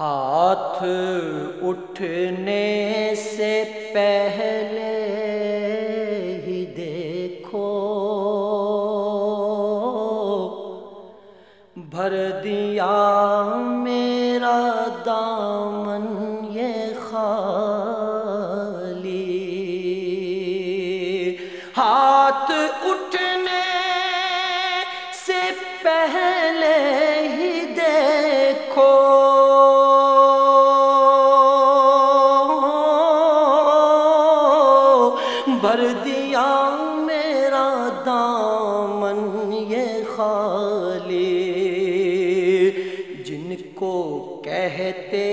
ہاتھ اٹھنے کہتے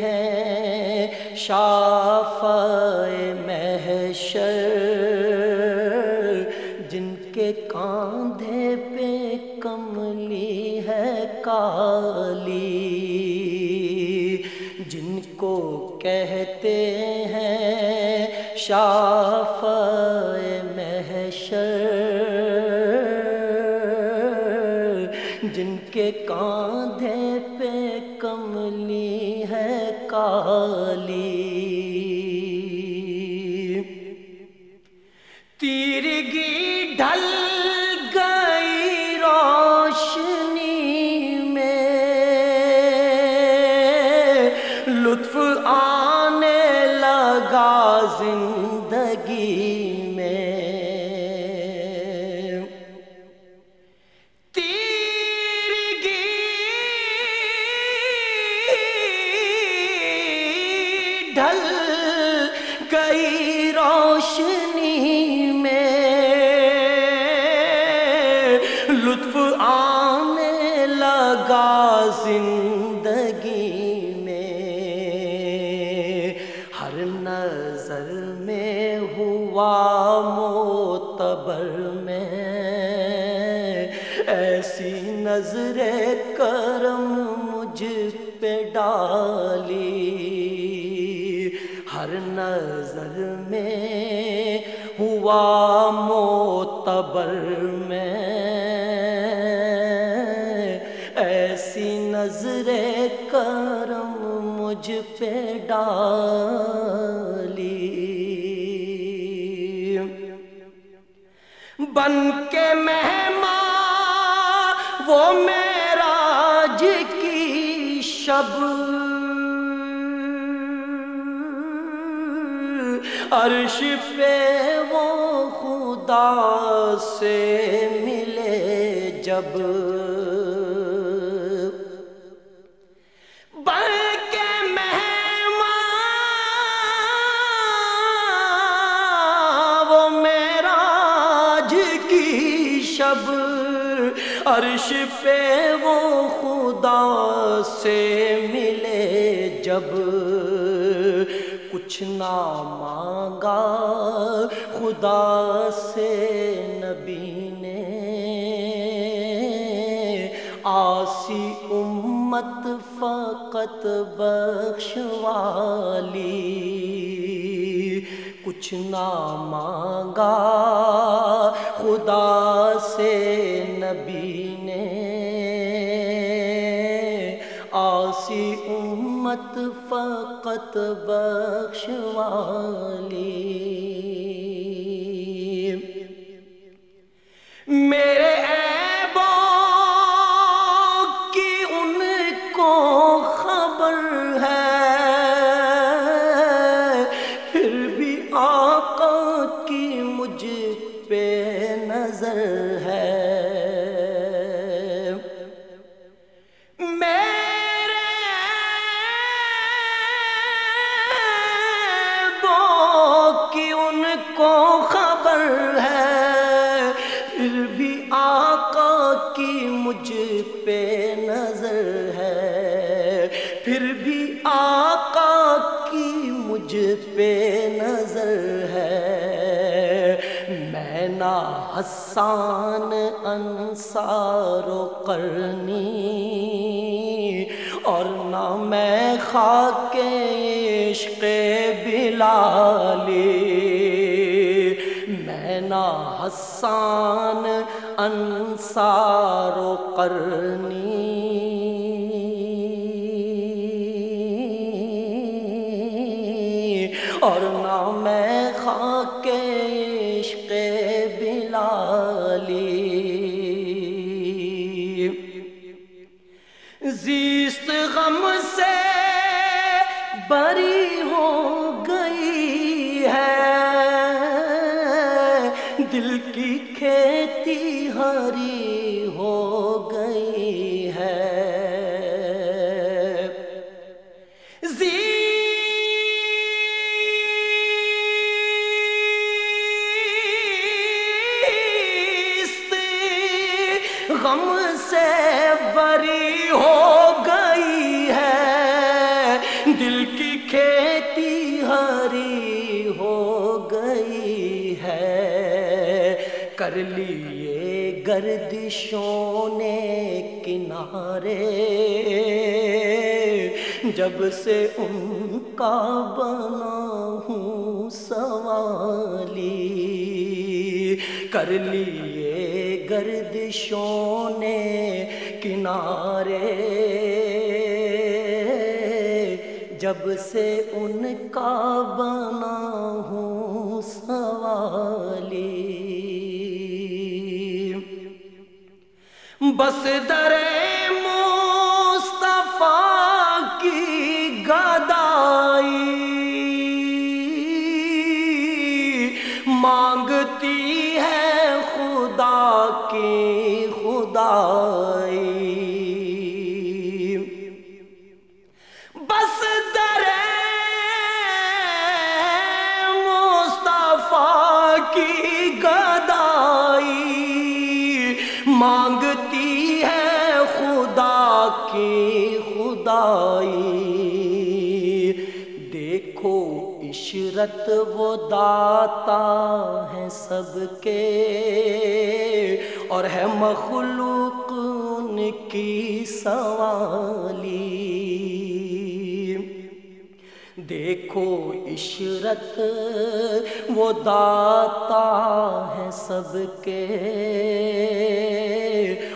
ہیں شاف محشر، جن کے کاندھے پہ کملی ہے کالی۔ جن کو کہتے ہیں شاف محشر، جن کے کاندھے کالی تیرگی ڈھل گئی روشنی میں لطف آنے لگا زندگی ڈھل گئی روشنی میں۔ لطف آنے لگا زندگی میں۔ ہر نظر میں ہوا موتبر میں۔ ایسی نظر کرم ہر نظر میں ہوا موتبر میں۔ ایسی نظر کرم مجھ پہ ڈالی۔ بن کے مہمان، وہ میراج کی شب عرش پہ وہ خدا سے ملے جب وہ شب عرش پہ وہ خدا سے ملے جب کچھ نہ مانگا۔ خدا سے نبی نے آسی امت فقط بخشوالی کچھ نہ مانگا۔ خدا سے نبی رحمت فقط بخش والی پہ نظر ہے۔ میں نہ حسان انصار و کرنی اور نہ میں خاک عشق بلالی۔ میں نہ حسان انصار و کرنی اور نہ میں خاک عشق بلالی۔ زیست غم سے بری ہو گئی ہے، دل کی کھیتی ہری ہو گئی غم سے بری ہو گئی ہے۔ دل کی کھیتی ہری ہو گئی ہے۔ کر لیے گردشوں نے کنارے۔ جب سے ان کا بنا ہوں سوالی۔ کر لیے گردشوں نے کنارے جب سے ان کا بنا ہوں سوالی۔ بس در مصطفیٰ کی بس در مصطفیٰ کی گدائی مانگتی ہے خدا کی خدائی. دیکھو عشرت وہ داتا ہے سب کے اور ہے مخلوق ان کی سوالی۔ دیکھو عشرت، وہ داتا ہے سب کے۔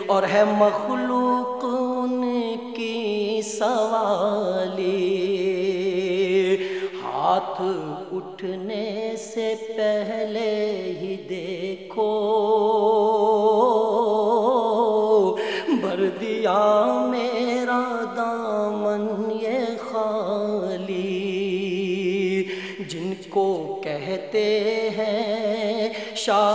اور ہے مخلوق ان کی سوالی۔ ہاتھ اٹھنے سے پہلے ہی دیکھو کہتے ہیں شاہ